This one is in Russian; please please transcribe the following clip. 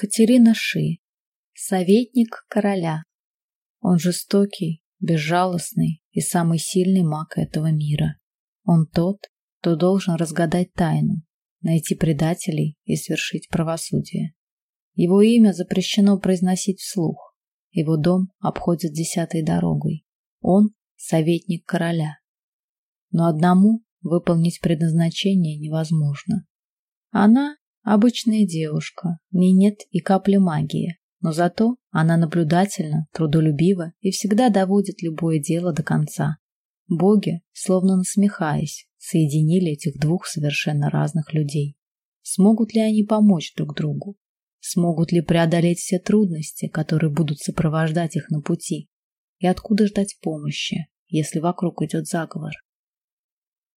Катерина Ши, советник короля. Он жестокий, безжалостный и самый сильный маг этого мира. Он тот, кто должен разгадать тайну, найти предателей и свершить правосудие. Его имя запрещено произносить вслух. Его дом обходит десятой дорогой. Он советник короля. Но одному выполнить предназначение невозможно. Она обычная девушка, в ней нет и капли магии, но зато она наблюдательна, трудолюбива и всегда доводит любое дело до конца. Боги, словно насмехаясь, соединили этих двух совершенно разных людей. Смогут ли они помочь друг другу? Смогут ли преодолеть все трудности, которые будут сопровождать их на пути? И откуда ждать помощи, если вокруг идет заговор?